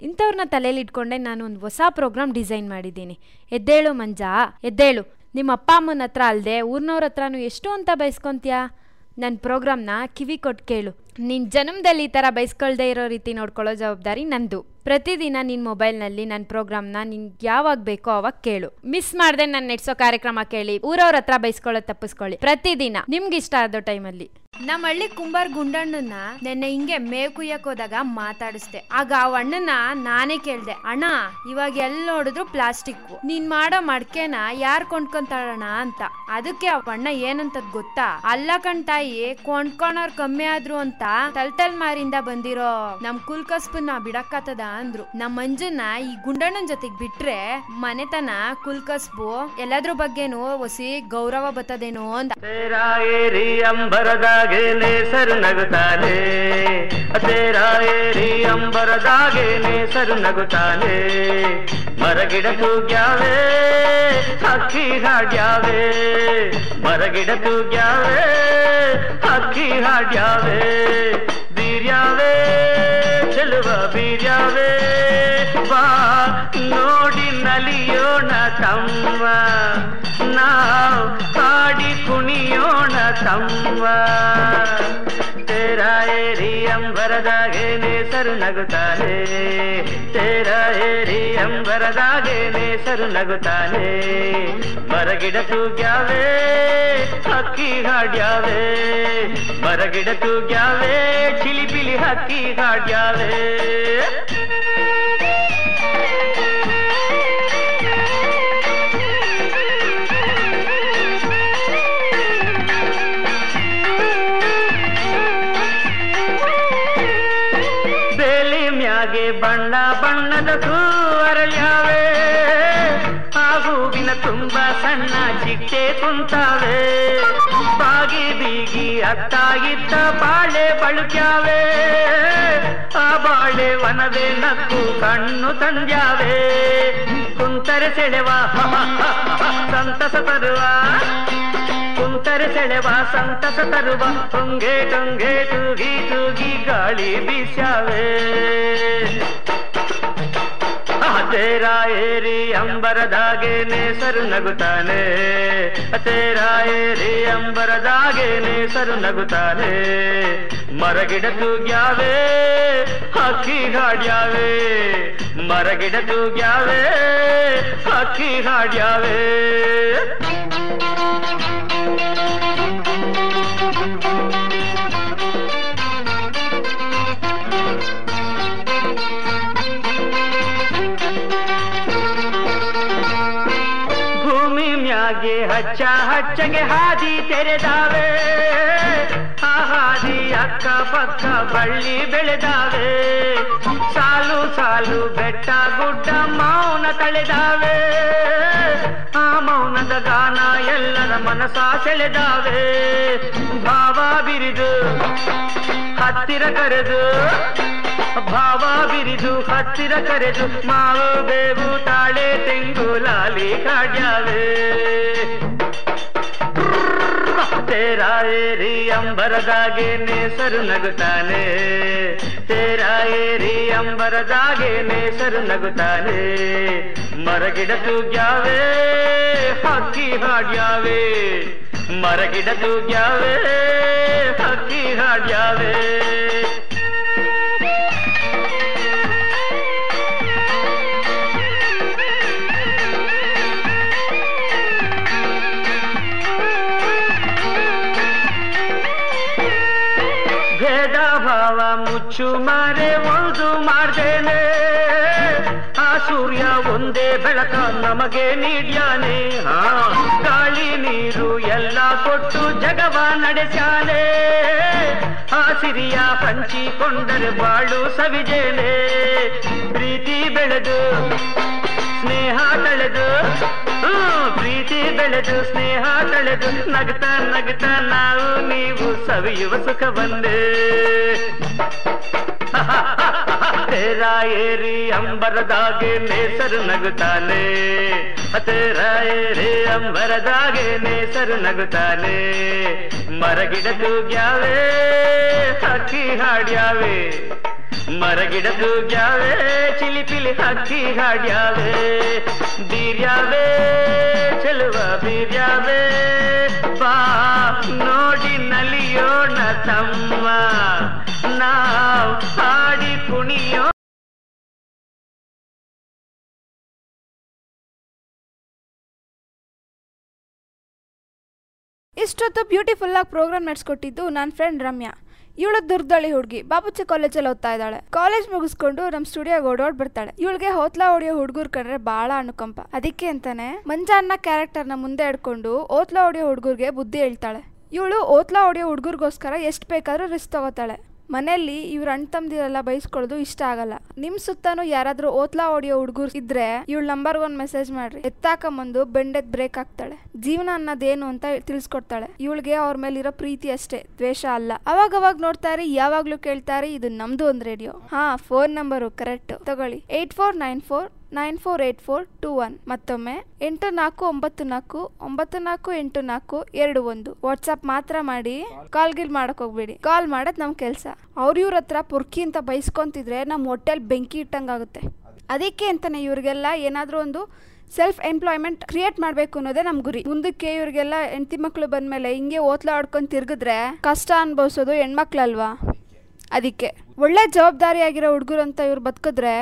ಇಂಥವ್ರನ್ನ ತಲೆಯಲ್ಲಿ ಇಟ್ಕೊಂಡೆ ನಾನು ಒಂದು ಹೊಸ ಪ್ರೋಗ್ರಾಮ್ ಡಿಸೈನ್ ಮಾಡಿದ್ದೀನಿ. ಎದ್ದೇಳು ಮಂಜಾ, ಎದ್ದೇಳು. ನಿಮ್ಮ ಅಪ್ಪ ಅಮ್ಮನ ಹತ್ರ ಅಲ್ಲದೆ ಊರಿನವ್ರ ಹತ್ರನೂ ಎಷ್ಟು ಅಂತ ಬಯಸ್ಕೊತೀಯಾ ನನ್ನ ಪ್ರೋಗ್ರಾಮ್ನ ಕಿವಿ ಕೊಟ್ಟು ಕೇಳು. ನಿನ್ನ ಜನ್ಮದಲ್ಲಿ ಈ ಥರ ಬಯಸ್ಕೊಳ್ದೇ ಇರೋ ರೀತಿ ನೋಡ್ಕೊಳ್ಳೋ ಜವಾಬ್ದಾರಿ ನಂದು. ಪ್ರತಿದಿನ ನಿನ್ನ ಮೊಬೈಲ್ನಲ್ಲಿ ನನ್ನ ಪ್ರೋಗ್ರಾಮ್ನ ನಿನ್ಗೆ ಯಾವಾಗ ಬೇಕೋ ಅವಾಗ ಕೇಳು. ಮಿಸ್ ಮಾಡದೆ ನಾನು ನೆಡ್ಸೋ ಕಾರ್ಯಕ್ರಮ ಕೇಳಿ, ಊರವ್ರ ಹತ್ರ ಬೈಸ್ಕೊಳ್ಳೋದು ತಪ್ಪಿಸ್ಕೊಳ್ಳಿ. ಪ್ರತಿದಿನ ನಿಮ್ಗೆ ಇಷ್ಟ ಆದೋ ಟೈಮಲ್ಲಿ. ನಮ್ಮ ಹಳ್ಳಿ ಕುಂಬಾರ್ ಗುಂಡಣ್ಣನ ನೆನ್ನೆ ಹಿಂಗೆ ಮೇವು ಕುಯ್ಯಕ್ ಹೋದಾಗ ಮಾತಾಡಿಸ್ದೆ. ಆಗ ಆ ಅಣ್ಣನ ನಾನೇ ಕೇಳ್ದೆ, ಅಣ್ಣ, ಇವಾಗ ಎಲ್ ನೋಡಿದ್ರು ಪ್ಲಾಸ್ಟಿಕ್ ನೀನ್ ಮಾಡೋ ಮಡ್ಕೆನ ಯಾರ್ ಕೊಂಡ್ಕೊಂತಾಳಣ ಅಂತ. ಅದಕ್ಕೆ ಆ ಅಣ್ಣ ಏನಂತ ಗೊತ್ತಾ? ಅಲ್ಲ ಕಣ್ತಾಯಿ ಕೊಂಡ್ಕೊಳೋರ್ ಕಮ್ಮಿ ಆದ್ರು ಅಂತ ತಲ್ತಲ್ ಮಾರಿಂದ ಬಂದಿರೋ ನಮ್ ಕುಲ್ಕಸ್ಪನ್ನ ಬಿಡಕ್ಕಾತದ? ಅಂದ್ರು. ನಮ್ಮ ಮಂಜುನ ಈ ಗುಂಡಣ್ಣನ ಜೊತೆಗ್ ಬಿಟ್ರೆ ಮನೆತನ ಕುಲ್ಕಸ್ಬು ಎಲ್ಲದ್ರ ಬಗ್ಗೆನೂ ಒಸಿ ಗೌರವ ಬರ್ತದೇನೋ ಅಂತ ತೇರ ಏರಿ ಅಂಬರದಾಗೇನೆ ಸರು ನಗುತ್ತಾನೆ. ತೇರ ಏರಿ ಅಂಬರದಾಗೇನೆ ಸರು ನಗುತ್ತಾನೆ. ಮರಗಿಡ ತೂಗ್ಯಾವೆ ಹಕ್ಕಿ ಹಾಡ್ಯಾವೆ. ಮರಗಿಡ ತೂಗ್ಯಾವೆ ಹಕ್ಕಿ ಹಾಡ್ಯಾವೆ. ಬೀರ್ಯಾವೆ. ಚೆಲುವ ವೀರ್ಯವೇ ಬಾ, ನೋಡಿ ನಲಿಯೋಣ ತಮ್ಮ. ನಾವು ಹಾಡಿ ಕುಣಿಯೋಣ ತಮ್ಮ. ತೇರ ಏರಿ ಅಂಬರದಾಗೇನೆ ಸರು ನಗುತ್ತಾನೆ. ತೇರ ಏರಿ ಅಂಬರದಾಗೇನೆ ಸರು ನಗುತ್ತಾನೆ. ಮರಗಿಡ ತೂಗ್ಯಾವೇ ಹಕ್ಕಿ ಹಾಡ್ಯಾವೇ. ಮರಗಿಡ ತೂಗ್ಯಾವೇ ಚಿಲಿಪಿಲಿ ಹಕ್ಕಿ ಹಾಡ್ಯಾವೆ ಬೇಲಿ ಬೀಗಿ ಬಾಳೆ ಬಳುಕ್ಯಾವೆ, ಆ ಬಾಳೆ ವನವೇ ನಕ್ಕು ಕಣ್ಣು ತಂದ್ಯಾವೆ. ಕುಂತರೆ ಸೆಳೆವ ಸಂತಸ ತರುವ. ಕುಂತರೆ ಸೆಳೆವ, ಸಂತಸ ತರುವ. ತುಂಗೆ ತುಂಗೆ, ತೂಗಿ ತೂಗಿ ಗಾಳಿ ಬೀಸ್ಯಾವೆ. ತೇರ ಏರಿ ಅಂಬರದಾಗೇನೆ ಸರು ನಗುತ್ತಾನೆ ತೇರ ಏರಿ ಅಂಬರದಾಗೇನೆ ಸರು ನಗುತ್ತಾನೆ ಮರಗಿಡ ತೂಗ್ಯಾವೆ ಹಕ್ಕಿ ಹಾಡ್ಯಾವೆ ಮರಗಿಡ ತೂಗ್ಯಾವೆ ಹಕ್ಕಿ ಹಾಡ್ಯಾವೆ ಹಚ್ಚ ಹಚ್ಚಗೆ ಹಾದಿ ತೆರೆದಾವೆ. ಆ ಹಾದಿ ಅಕ್ಕ ಪಕ್ಕ ಬಳ್ಳಿ ಬೆಳೆದಾವೆ. ಸಾಲು ಸಾಲು ಬೆಟ್ಟ ಗುಡ್ಡ ಮೌನ ತಳೆದಾವೆ. ಆ ಮೌನದ ಗಾನ ಎಲ್ಲರ ಮನಸ ಸೆಳೆದಾವೆ. ಭಾವ ಬಿರಿದು ಹತ್ತಿರ ಕರೆದು, ಭಾವ ಬಿರಿದು ಹತ್ತಿರ ಕರೆದು, ಮಾವು ಬೇವು ತಾಳೆ ತೆಂಗು ಲಾಲಿ ಕಾಡ್ಯಾವೆ ತೇರ ಏರಿ ಅಂಬರದಾಗೆ ನೇಸರು ನಗುತ್ತಾನೆ ತೇರ ಏರಿ ಅಂಬರದಾಗೆ ನೇಸರು ನಗುತ್ತಾನೆ ಮರಗಿಡ ತೂಗ್ಯಾವೆ ಹಕ್ಕಿ ಹಾಡ್ಯಾವೆ ಮರಗಿಡ ತೂಗ್ಯಾವೆ ಹಕ್ಕಿ ಹಾಡ್ಯಾವೆ ಮುಚ್ಚು ಮಾರೆ ಒಂದು ಮಾಡ್ದೇನೆ ಆ ಸೂರ್ಯ ಒಂದೇ ಬೆಳಕ ನಮಗೆ ನೀಡ್ಯಾನೆ. ಆ ಗಾಳಿ ನೀರು ಎಲ್ಲ ಕೊಟ್ಟು ಜಗವ ನಡೆಸ್ಯಾನೆ. ಆ ಸಿರಿಯ ಹಂಚಿಕೊಂಡರೆ ಬಾಳು ಸವಿಜೇನೆ. ಪ್ರೀತಿ ಬೆಳೆದು ಸ್ನೇಹ ಹ್ಮ್, ಪ್ರೀತಿ ಬೆಳೆದು ಸ್ನೇಹ ತಳೆದು ನಗ್ತಾ ನಗ್ತಾ ನಾವು ನೀವು ಸವಿಯುವ ಸುಖ ಬಂದೆ ತೇರ ಏರಿ ಅಂಬರದಾಗೆ ನೇಸರು ನಗುತ್ತಾನೆ ತೇರ ಏರಿ ಅಂಬರದಾಗೆ ನೇಸರು ನಗುತ್ತಾನೆ ಮರಗಿಡ ತೂಗ್ಯಾವೆ ಹಕ್ಕಿ ಹಾಡ್ಯಾವೆ ಮರಗಿಡ ತೂಗ್ಯಾವೆ ಚಿಲಿಪಿಲಿ ಹಕ್ಕಿ ಹಾಡ್ಯಾವೆ. ಬೀರ್ಯಾವೆ, ಚೆಲುವ ಬೀರ್ಯಾವೆ. ಬಾ, ನೋಡಿ ನಲಿಯೋಣ ತಮ್ಮ. ನಾವ್ ಹಾಡಿ ಕುಣಿಯೋ ಇಷ್ಟೊತ್ತು ಬ್ಯೂಟಿಫುಲ್ ಆಗಿ ಪ್ರೋಗ್ರಾಮ್ ನಡೆಸ್ಕೊಟ್ಟಿದ್ದು ನನ್ನ ಫ್ರೆಂಡ್ ರಮ್ಯಾ. ಇವಳು ದುರ್ದಳಿ ಹುಡುಗಿ. ಬಾಬುಚ್ಚಿ ಕಾಲೇಜಲ್ಲಿ ಓದ್ತಾ ಇದ್ದಾಳೆ. ಕಾಲೇಜ್ ಮುಗಿಸ್ಕೊಂಡು ನಮ್ಮ ಸ್ಟುಡಿಯೋಗೆ ಓಡೋಡ್ ಬರ್ತಾಳೆ. ಇವಳಿಗೆ ಹೋತ್ಲಾ ಹೊಡಿಯೋ ಹುಡುಗರು ಕಂಡ್ರೆ ಬಹಳ ಅನುಕಂಪ. ಅದಕ್ಕೆ ಅಂತಾನೆ ಮಂಜಾನ್ನ ಕ್ಯಾರೆಕ್ಟರ್ನ ಮುಂದೆ ಇಡ್ಕೊಂಡು ಓತ್ಲಾ ಹೊಡಿಯೋ ಹುಡುಗರಿಗೆ ಬುದ್ಧಿ ಹೇಳ್ತಾಳೆ. ಇವಳು ಓತ್ಲಾ ಹೊಡಿಯೋ ಹುಡುಗರಿಗೋಸ್ಕರ ಎಷ್ಟು ಬೇಕಾದ್ರೂ ರಿಸ್ಕ್ ತಗೋತಾಳೆ. ಮನೆಯಲ್ಲಿ ಇವ್ರ ಅಣ್ಣ ತಮ್ದಿರೆಲ್ಲ ಬೈಸ್ಕೊಳ್ಳೋದು ಇಷ್ಟ ಆಗಲ್ಲ. ನಿಮ್ ಸುತ್ತನೂ ಯಾರಾದ್ರೂ ಓತ್ಲಾ ಓಡಿಯೋ ಹುಡುಗರು ಇದ್ರೆ ಇವಳು ನಂಬರ್ ಒನ್ ಮೆಸೇಜ್ ಮಾಡ್ರಿ. ಎತ್ತಾಕಂಬಂದು ಬೆಂಡೆದ್ ಬ್ರೇಕ್ ಹಾಕ್ತಾಳೆ. ಜೀವನ ಅನ್ನೋದೇನು ಅಂತ ತಿಳಿಸ್ಕೊಡ್ತಾಳೆ. ಇವಳಿಗೆ ಅವ್ರ ಮೇಲೆ ಇರೋ ಪ್ರೀತಿ ಅಷ್ಟೇ, ದ್ವೇಷ ಅಲ್ಲ. ಅವಾಗ ಅವಾಗ ನೋಡ್ತಾರೆ, ಯಾವಾಗ್ಲೂ ಕೇಳ್ತಾರೆ, ಇದು ನಮ್ದು ಒಂದ್ ರೇಡಿಯೋ ಹಾ ಫೋನ್ ನಂಬರು ಕರೆಕ್ಟ್ ತಗೊಳ್ಳಿ. Eight four nine four nine four eight four two one. ಮತ್ತೊಮ್ಮೆ ಎಂಟು ನಾಲ್ಕು, ಒಂಬತ್ತು ನಾಲ್ಕು ಒಂಬತ್ತು ನಾಲ್ಕು, ಎಂಟು ನಾಲ್ಕು, ಎರಡು ಒಂದು. ವಾಟ್ಸಪ್ ಮಾತ್ರ ಮಾಡಿ ಕಾಲ್ ಗಿಲ್ ಮಾಡಕ್ ಹೋಗ್ಬೇಡಿ. ಕಾಲ್ ಮಾಡೋದ್ ನಮ್ ಕೆಲ್ಸ. ಅವ್ರ ಇವ್ರ ಹತ್ರ ಪುರ್ಕಿ ಅಂತ ಬೈಸ್ಕೊಂತಿದ್ರೆ ನಮ್ಮ ಹೋಟೆಲ್ ಬೆಂಕಿ ಇಟ್ಟಂಗಾಗುತ್ತೆ. ಅದಕ್ಕೆ ಅಂತಾನೆ ಇವ್ರಿಗೆಲ್ಲ ಏನಾದರೂ ಒಂದು ಸೆಲ್ಫ್ ಎಂಪ್ಲಾಯ್ಮೆಂಟ್ ಕ್ರಿಯೇಟ್ ಮಾಡಬೇಕು ಅನ್ನೋದೇ ನಮ್ಮ ಗುರಿ. ಮುಂದಕ್ಕೆ ಇವ್ರಿಗೆಲ್ಲ ಹೆಂಡತಿ ಮಕ್ಕಳು ಬಂದಮೇಲೆ ಹಿಂಗೆ ಓದ್ಲಾಡ್ಕೊಂಡು ತಿರ್ಗಿದ್ರೆ ಕಷ್ಟ ಅನ್ಭವಿಸೋದು ಹೆಣ್ಮಕ್ಳಲ್ವಾ? ಅದಕ್ಕೆ. ಒಳ್ಳೆ ಜವಾಬ್ದಾರಿಯಾಗಿರೋ ಹುಡುಗರು ಅಂತ ಇವ್ರು ಬದುಕಿದ್ರೆ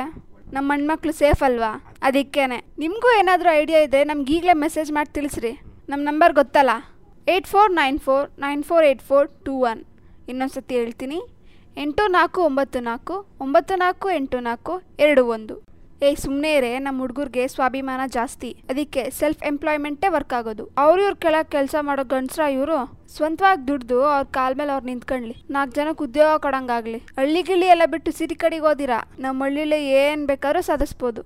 ನಮ್ಮ ಹೆಣ್ಮಕ್ಳು ಸೇಫ್ ಅಲ್ವಾ? ಅದಕ್ಕೇನೆ. ನಿಮಗೂ ಏನಾದರೂ ಐಡಿಯಾ ಇದ್ದರೆ ನಮ್ಗೆ ಈಗಲೇ ಮೆಸೇಜ್ ಮಾಡಿ ತಿಳಿಸ್ರಿ. ನಮ್ಮ ನಂಬರ್ ಗೊತ್ತಲ್ಲ? Eight four nine four nine four eight four two one ಇನ್ನೊಂದು ಸತಿ ಹೇಳ್ತೀನಿ. ಎಂಟು ನಾಲ್ಕು ಒಂಬತ್ತು ನಾಲ್ಕು ಒಂಬತ್ತು ನಾಲ್ಕು ಎಂಟು ನಾಲ್ಕು ಎರಡು ಒಂದು. ಏಯ್ ಸುಮ್ಮನೆ ಇರೇ ನಮ್ಮ ಹುಡುಗರಿಗೆ ಸ್ವಾಭಿಮಾನ ಜಾಸ್ತಿ. ಅದಕ್ಕೆ ಸೆಲ್ಫ್ ಎಂಪ್ಲಾಯ್ಮೆಂಟೇ ವರ್ಕ್ ಆಗೋದು. ಅವ್ರ ಇವ್ರ ಕೆಳಗೆ ಕೆಲಸ ಮಾಡೋ ಗಂಡ್ಸ್ರ ಇವರು ಸ್ವಂತವಾಗಿ ದುಡ್ದು ಅವ್ರ ಕಾಲ್ ಮೇಲೆ ಅವ್ರು ನಿಂತ್ಕೊಂಡ್ಲಿ ನಾಲ್ಕು ಜನಕ್ಕೆ ಉದ್ಯೋಗ ಕೊಡಂಗಾಗ್ಲಿ. ಹಳ್ಳಿ ಗಿಳ್ಳಿ ಎಲ್ಲ ಬಿಟ್ಟು ಸಿಟಿ ಕಡೆಗೆ ಓದಿರಾ ನಮ್ಮ ಹಳ್ಳಿಲಿ ಏನ್ ಬೇಕಾದ್ರೂ ಸಾಧಿಸ್ಬೋದು.